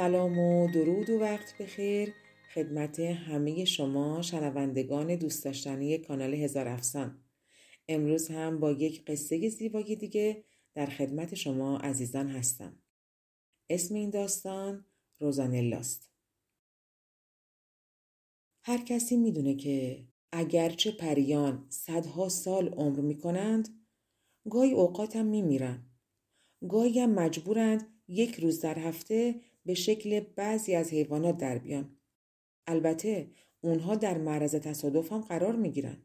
سلام و درود و وقت بخیر. خدمت همه شما شنوندگان دوست داشتنی کانال هزار افسان. امروز هم با یک قصه زیبای دیگه در خدمت شما عزیزان هستم. اسم این داستان روزانلاست هر کسی می‌دونه که اگرچه پریان صدها سال عمر می‌کنند گاهی اوقات هم میمیرن. گاهی هم مجبورند یک روز در هفته به شکل بعضی از حیوانات در بیان. البته اونها در معرض تصادف هم قرار می گیرن.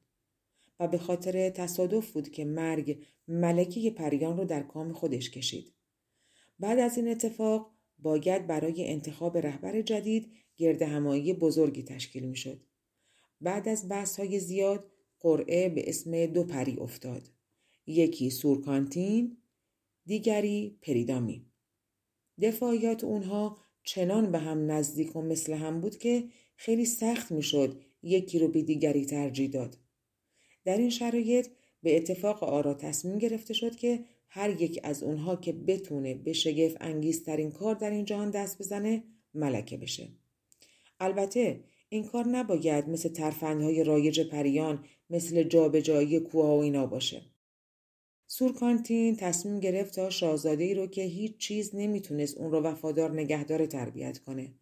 و به خاطر تصادف بود که مرگ ملکه پریان رو در کام خودش کشید. بعد از این اتفاق باید برای انتخاب رهبر جدید گرد همایی بزرگی تشکیل می شد. بعد از بحث های زیاد قرعه به اسم دو پری افتاد. یکی سورکانتین، دیگری پریدامی. دفاعیات اونها چنان به هم نزدیک و مثل هم بود که خیلی سخت می‌شد یکی رو به دیگری ترجیح داد. در این شرایط به اتفاق آرا تصمیم گرفته شد که هر یک از اونها که بتونه به شگفت انگیزترین کار در این جهان دست بزنه ملکه بشه. البته این کار نباید مثل ترفندهای رایج پریان مثل جابجایی کوه و اینا باشه. سورکانتین تصمیم گرفت تا شاهزاده ای رو که هیچ چیز نمی‌تونست اون رو وفادار نگهدار تربیت کنه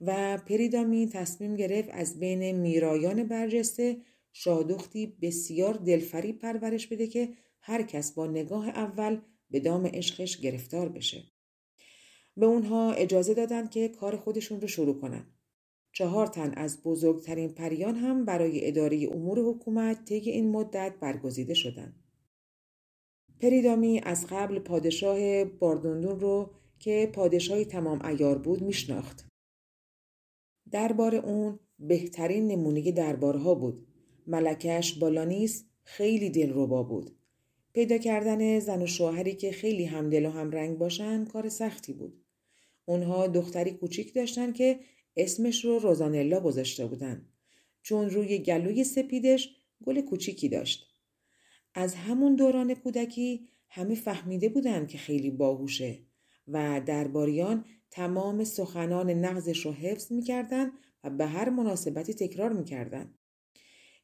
و پریدامین تصمیم گرفت از بین میرایان برجسته شادختی بسیار دلفری پرورش بده که هر کس با نگاه اول به دام عشقش گرفتار بشه. به اونها اجازه دادن که کار خودشون رو شروع کنن. چهار تن از بزرگترین پریان هم برای اداره امور حکومت طی این مدت برگزیده شدند. پریدامی از قبل پادشاه باردوندون رو که پادشاهی تمام ایار بود میشناخت. دربار اون بهترین نمونه دربارها بود. ملکش بالانیس خیلی دلربا بود. پیدا کردن زن و شوهری که خیلی همدل و همرنگ باشن کار سختی بود. اونها دختری کوچیک داشتن که اسمش رو روزانلا گذاشته بودن. چون روی گلوی سپیدش گل کوچیکی داشت. از همون دوران کودکی همه فهمیده بودند که خیلی باهوشه و درباریان تمام سخنان نغزش رو حفظ می‌کردن و به هر مناسبتی تکرار می‌کردن.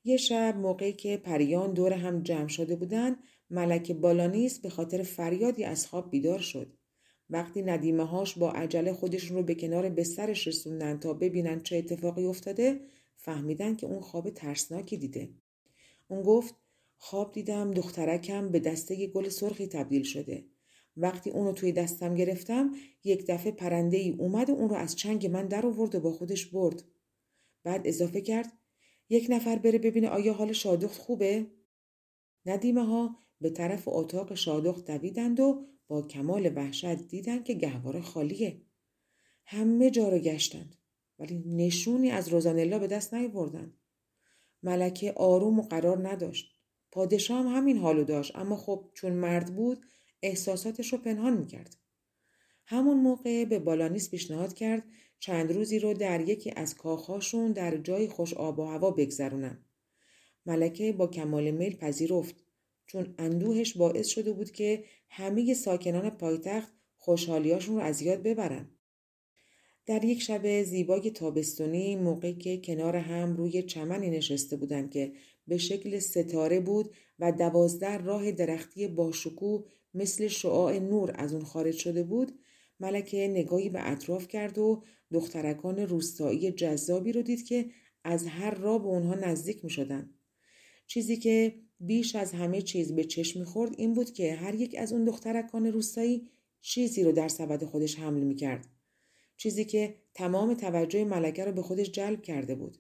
یه شب موقعی که پریان دور هم جمع شده بودن ملک بالانیس به خاطر فریادی از خواب بیدار شد. وقتی ندیمه هاش با عجله خودشون رو به کنار بسترش رسوندن تا ببینن چه اتفاقی افتاده فهمیدن که اون خواب ترسناکی دیده. اون گفت خواب دیدم دخترکم به دسته گل سرخی تبدیل شده. وقتی اونو توی دستم گرفتم یک دفعه پرنده ای اومد و اون رو از چنگ من در آورد و با خودش برد. بعد اضافه کرد یک نفر بره ببینه آیا حال شادخت خوبه؟ ندیمه ها به طرف اتاق شادخت دویدند و با کمال وحشت دیدن که گهواره خالیه. همه جا رو گشتند ولی نشونی از روزانلا به دست نیاوردند. ملکه آروم و قرار نداشت. پادشاه هم همین حالو داشت اما خب چون مرد بود احساساتش رو پنهان می‌کرد. همون موقع به بالانیس پیشنهاد کرد چند روزی رو در یکی از کاخهاشون در جای خوش آب و هوا بگذرونن. ملکه با کمال میل پذیرفت چون اندوهش باعث شده بود که همه ساکنان پایتخت خوشحالیاشون رو از یاد ببرن. در یک شب زیبای تابستونی موقعی که کنار هم روی چمنی نشسته بودند که به شکل ستاره بود و دوازده راه درختی باشکوه مثل شعاع نور از اون خارج شده بود ملکه نگاهی به اطراف کرد و دخترکان روستایی جذابی رو دید که از هر راه به اونها نزدیک می شدن. چیزی که بیش از همه چیز به چشم می‌خورد این بود که هر یک از اون دخترکان روستایی چیزی رو در سبد خودش حمل می کرد. چیزی که تمام توجه ملکه رو به خودش جلب کرده بود.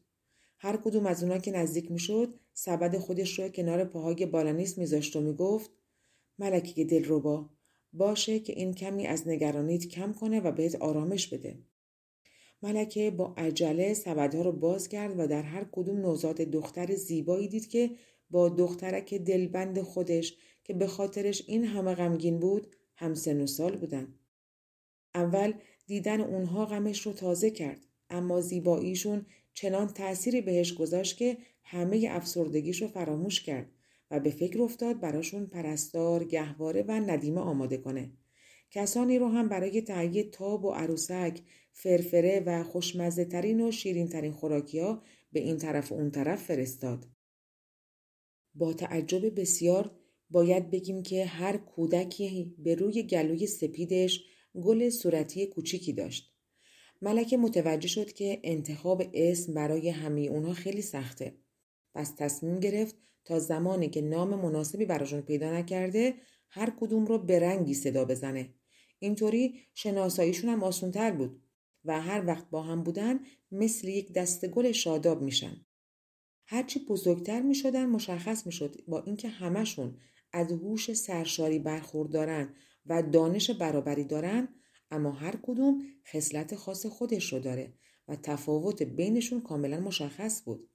هر کدوم از اونا که نزدیک می شد سبد خودش رو کنار پاهای بالانیس میذاشت و می‌گفت ملکه دلربا باشه که این کمی از نگرانیت کم کنه و بهت آرامش بده. ملکه با عجله سبدها رو باز کرد و در هر کدوم نوزاد دختر زیبایی دید که با دخترک دلبند خودش که به خاطرش این همه غمگین بود هم سن و سال بودن. اول دیدن اونها غمش رو تازه کرد اما زیباییشون چنان تأثیری بهش گذاشت که همه افسردگیش رو فراموش کرد و به فکر افتاد براشون پرستار، گهواره و ندیمه آماده کنه. کسانی رو هم برای تهیه تاب و عروسک، فرفره و خوشمزه ترین و شیرین ترین خوراکی ها به این طرف و اون طرف فرستاد. با تعجب بسیار باید بگیم که هر کودکی به روی گلوی سپیدش گل صورتی کوچیکی داشت. ملکه متوجه شد که انتخاب اسم برای همه اونها خیلی سخته. پس تصمیم گرفت تا زمانی که نام مناسبی براشون پیدا نکرده هر کدوم رو به رنگی صدا بزنه. اینطوری شناساییشون هم آسونتر بود و هر وقت با هم بودن مثل یک دست گل شاداب میشن. هرچی بزرگتر می شدن مشخص می شد با اینکه همشون از هوش سرشاری برخوردارن و دانش برابری دارن اما هر کدوم خصلت خاص خودش رو داره و تفاوت بینشون کاملا مشخص بود.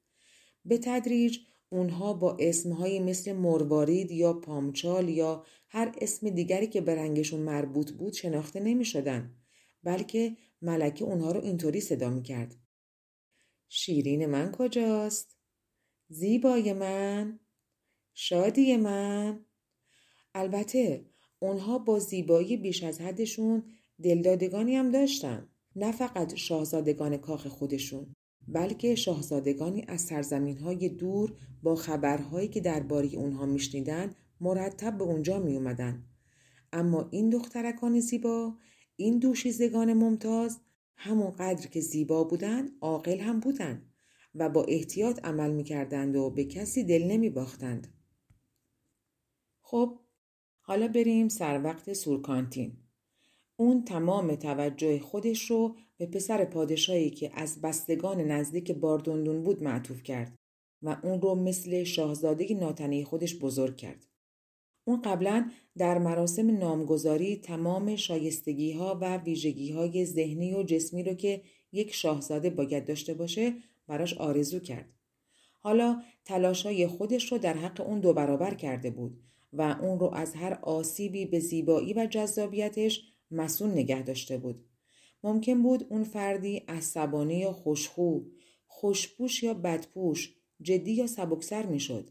به تدریج اونها با اسمهایی مثل مروارید یا پامچال یا هر اسم دیگری که به رنگشون مربوط بود شناخته نمی شدن. بلکه ملکه اونها رو اینطوری صدا می کرد. شیرین من کجاست؟ زیبای من؟ شادی من؟ البته اونها با زیبایی بیش از حدشون دلدادگانی هم داشتن. نه فقط شاهزادگان کاخ خودشون. بلکه شاهزادگانی از سرزمین های دور با خبرهایی که درباره اونها میشنیدن مرتب به اونجا می. اما این دخترکان زیبا این دوشیزگان ممتاز همون قدر که زیبا بودن عاقل هم بودن و با احتیاط عمل می‌کردند و به کسی دل نمی باختند. خب حالا بریم سر وقت سورکانتین. اون تمام توجه خودش رو به پسر پادشاهی که از بستگان نزدیک باردوندون بود معطوف کرد و اون رو مثل شاهزاده ناتنی خودش بزرگ کرد. اون قبلا در مراسم نامگذاری تمام شایستگی ها و ویژگی های ذهنی و جسمی رو که یک شاهزاده باید داشته باشه براش آرزو کرد. حالا تلاشای خودش رو در حق اون دو برابر کرده بود و اون رو از هر آسیبی به زیبایی و جذابیتش مسون نگه داشته بود. ممکن بود اون فردی عصبانی یا خوشخو، خوشپوش یا بدپوش، جدی یا سبکسر می‌شد.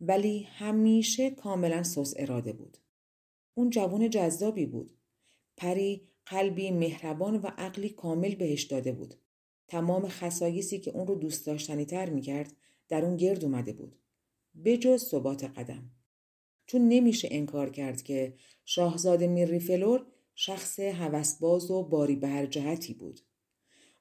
ولی همیشه کاملا سوس اراده بود. اون جوان جذابی بود. پری قلبی مهربان و عقلی کامل بهش داده بود. تمام خصایصی که اون رو دوست داشتنی تر می کرد در اون گرد اومده بود. بجز ثبات قدم. چون نمیشه انکار کرد که شاهزاده میریفلور شخص هوسباز و باری به هر جهتی بود.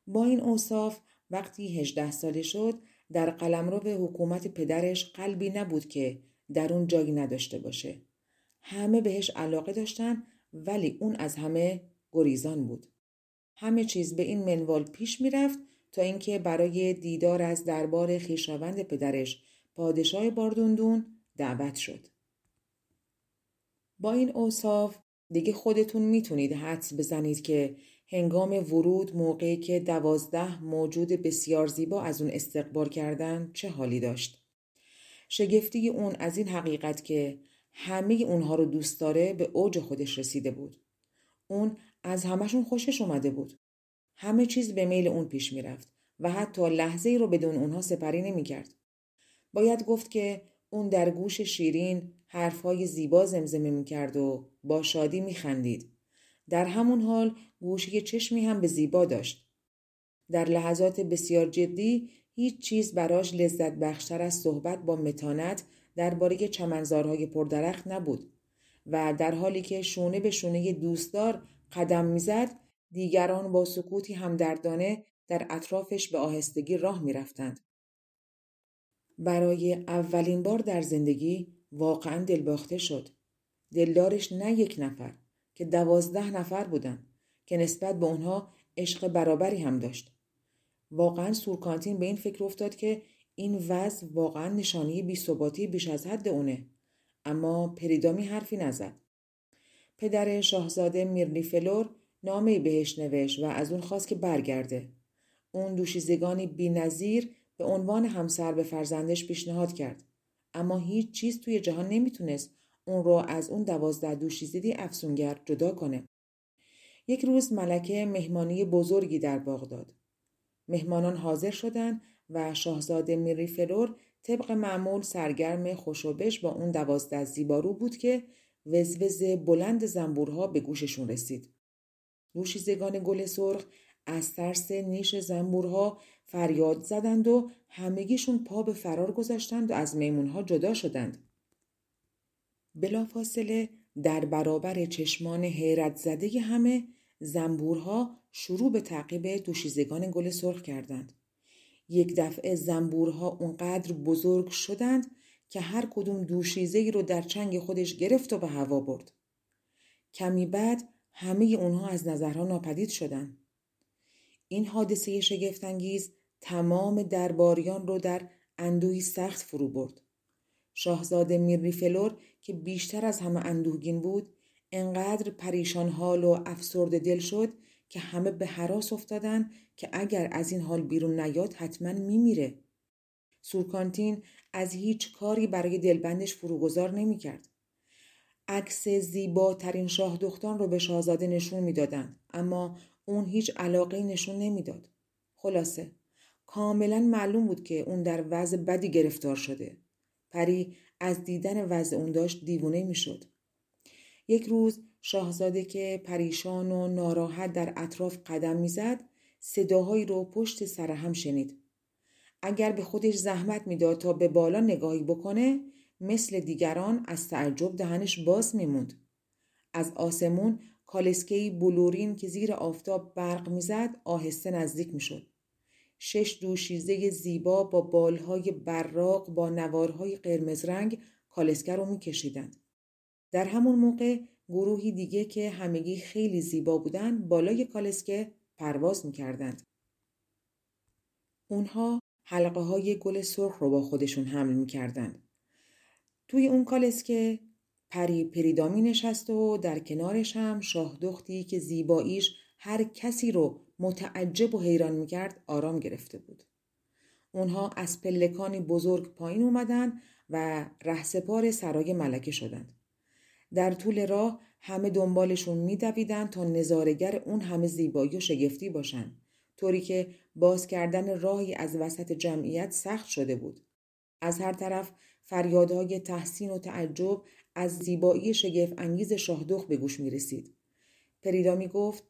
با این اوصاف وقتی هجده ساله شد در قلمرو حکومت پدرش قلبی نبود که در اون جایی نداشته باشه. همه بهش علاقه داشتن ولی اون از همه گریزان بود. همه چیز به این منوال پیش می‌رفت تا اینکه برای دیدار از دربار خیشاوند پدرش پادشاه باردوندون دعوت شد. با این اوصاف دیگه خودتون می‌تونید حدس بزنید که هنگام ورود موقعی که دوازده موجود بسیار زیبا از اون استقبال کردن چه حالی داشت. شگفتی اون از این حقیقت که همه اونها رو دوست داره به اوج خودش رسیده بود. اون از همشون خوشش اومده بود. همه چیز به میل اون پیش می‌رفت و حتی لحظه ای رو بدون اونها سپری نمی‌کرد. باید گفت که اون در گوش شیرین حرفهای زیبا زمزمه می‌کرد و با شادی میخندید. در همون حال گوشه چشمی هم به زیبا داشت. در لحظات بسیار جدی هیچ چیز براش لذت بخشتر از صحبت با متانت درباره چمنزارهای پردرخت نبود و در حالی که شونه به شونه دوستدار قدم می‌زد دیگران با سکوتی همدردانه در اطرافش به آهستگی راه می‌رفتند. برای اولین بار در زندگی واقعا دلباخته شد. دلدارش نه یک نفر که دوازده نفر بودن که نسبت به اونها عشق برابری هم داشت. واقعا سورکانتین به این فکر افتاد که این وضع واقعا نشانی بیثباتی بیش از حد اونه اما پریدامی حرفی نزد پدر شاهزاده میرلی فلور نامه بهش نوشت و از اون خواست که برگرده اون دوشیزگانی بینظیر به عنوان همسر به فرزندش پیشنهاد کرد اما هیچ چیز توی جهان نمی‌تونست اون رو از اون دوازده دوشیزدی افسونگر جدا کنه. یک روز ملکه مهمانی بزرگی در باغ داد. مهمانان حاضر شدند و شاهزاده میری فلور طبق معمول سرگرم خوشوبش با اون دوازده زیبارو بود که وزوز بلند زنبورها به گوششون رسید. دوشیزگان گل سرخ از ترس نیش زنبورها فریاد زدند و همگیشون پا به فرار گذاشتند و از میمونها جدا شدند. بلافاصله در برابر چشمان حیرت زده همه زنبورها شروع به تعقیب دوشیزگان گل سرخ کردند. یک دفعه زنبورها اونقدر بزرگ شدند که هر کدوم دوشیزه رو در چنگ خودش گرفت و به هوا برد. کمی بعد همه اونها از نظرها ناپدید شدند. این حادثه شگفتانگیز تمام درباریان رو در اندوهی سخت فرو برد. شاهزاده میری فلور که بیشتر از همه اندوهگین بود انقدر پریشان حال و افسرد دل شد که همه به حراس افتادن که اگر از این حال بیرون نیاد حتما میمیره. سورکانتین از هیچ کاری برای دلبندش فروگذار نمی‌کرد. عکس زیباترین شاه دختان رو به شاهزاده نشون می‌دادند اما اون هیچ علاقه نشون نمی‌داد. خلاصه کاملا معلوم بود که اون در وضع بدی گرفتار شده. پری از دیدن وضع اون داشت دیوونه می‌شد. یک روز شاهزاده که پریشان و ناراحت در اطراف قدم می‌زد صداهایی رو پشت سر هم شنید. اگر به خودش زحمت می‌داد تا به بالا نگاهی بکنه مثل دیگران از تعجب دهنش باز میموند. از آسمون کالسکهی بلورین که زیر آفتاب برق می‌زد آهسته نزدیک می‌شد. شش دوشیزه زیبا با بالهای براق با نوارهای قرمز رنگ کالسکه رو میکشیدند. در همون موقع گروهی دیگه که همگی خیلی زیبا بودند بالای کالسکه پرواز می‌کردند. اونها حلقه های گل سرخ رو با خودشون حمل می‌کردند. توی اون کالسکه پری پریدامی نشست و در کنارش هم شاه دختی که زیباییش هر کسی رو متعجب و حیران می‌کرد آرام گرفته بود. اونها از پلکانی بزرگ پایین اومدن و رهسپار سرای ملکه شدند. در طول راه همه دنبالشون میدویدند تا نظارگر اون همه زیبایی و شگفتی باشن طوری که باز کردن راهی از وسط جمعیت سخت شده بود. از هر طرف فریادهای تحسین و تعجب از زیبایی شگفت انگیز شاهدخ به گوش می رسید. پریدا می گفت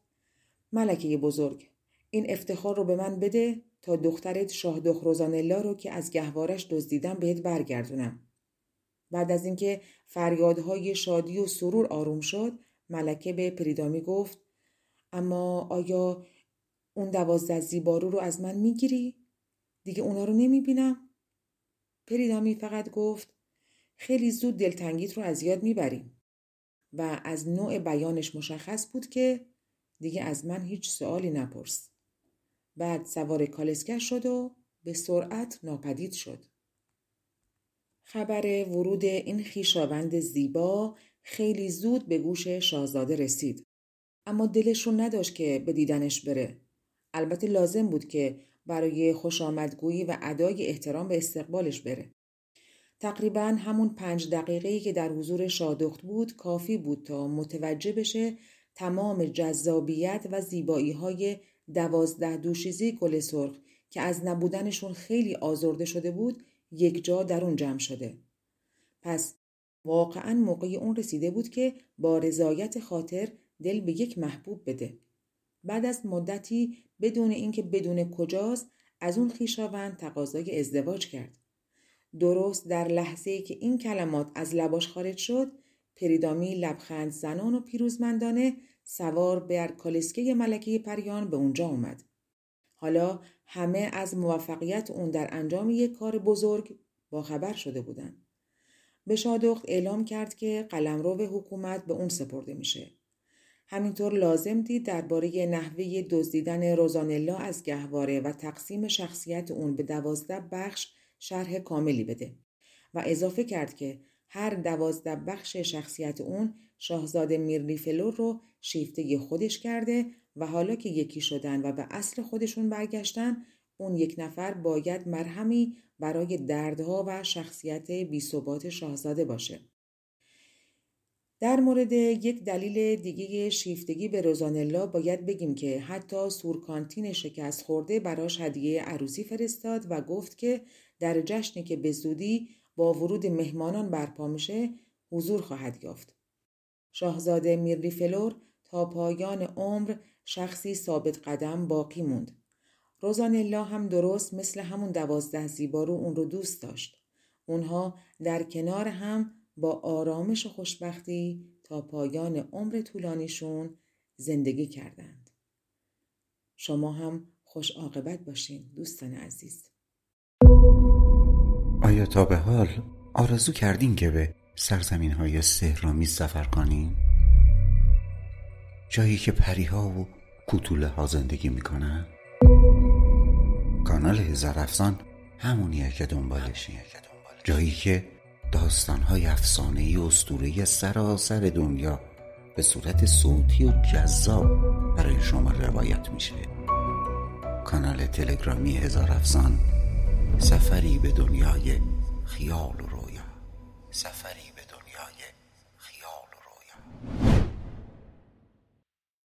ملکه بزرگ این افتخار رو به من بده تا دخترت شاهدخ روزانلا رو که از گهوارش دزدیدم بهت برگردونم. بعد از اینکه فریادهای شادی و سرور آروم شد ملکه به پریدامی گفت اما آیا اون دوازده زیبارو رو از من می‌گیری؟ دیگه اونا رو نمی‌بینم؟ پریدامی فقط گفت خیلی زود دلتنگیت رو از یاد می‌بریم و از نوع بیانش مشخص بود که دیگه از من هیچ سوالی نپرس. بعد سوار کالسکه شد و به سرعت ناپدید شد. خبر ورود این خیشاوند زیبا خیلی زود به گوش شاهزاده رسید. اما دلشون نداشت که به دیدنش بره. البته لازم بود که برای خوش آمدگویی و ادای احترام به استقبالش بره. تقریبا همون پنج دقیقه‌ای که در حضور شادخت بود کافی بود تا متوجه بشه تمام جذابیت و زیبایی های دوازده دوشیزی گل سرخ که از نبودنشون خیلی آزرده شده بود یک جا در اون جمع شده. پس واقعا موقع اون رسیده بود که با رضایت خاطر دل به یک محبوب بده. بعد از مدتی بدون اینکه بدون کجاست از اون خیشاوند تقاضای ازدواج کرد. درست در لحظه که این کلمات از لباش خارج شد پریدامی لبخند زنان و پیروزمندانه سوار بر کالسکه ملکه پریان به اونجا اومد. حالا همه از موفقیت اون در انجام یک کار بزرگ با خبر شده بودند. به اعلام کرد که قلمرو حکومت به اون سپرده میشه. همینطور لازم دید درباره نحوه دزدیدن روزانلا از گهواره و تقسیم شخصیت اون به دوازده بخش شرح کاملی بده و اضافه کرد که هر دوازده بخش شخصیت اون شاهزاده میرلی فلور رو شیفته خودش کرده و حالا که یکی شدن و به اصل خودشون برگشتن اون یک نفر باید مرهمی برای دردها و شخصیت بیثبات شاهزاده باشه. در مورد یک دلیل دیگه شیفتگی به روزانلا باید بگیم که حتی سورکانتین شکست خورده براش هدیه عروسی فرستاد و گفت که در جشنی که به زودی با ورود مهمانان برپا میشه حضور خواهد یافت. شاهزاده میرلی فلور تا پایان عمر شخصی ثابت قدم باقی موند. روزانلا هم درست مثل همون دوازده زیبارو اون رو دوست داشت. اونها در کنار هم با آرامش و خوشبختی تا پایان عمر طولانیشون زندگی کردند. شما هم خوش عاقبت باشین دوستان عزیز. آیا تا به حال آرزو کردین که به سرزمین های سهرامی سفر کنین؟ جایی که پریها و کوتوله ها زندگی می‌کنن؟ کانال هزار افسان همونیه که دنبالشی جایی که داستانهای افسانه ای اسطوره سراسر دنیا به صورت صوتی و جذاب برای شما روایت میشه. کانال تلگرامی هزار افسان سفری به دنیای خیال و رویا. سفری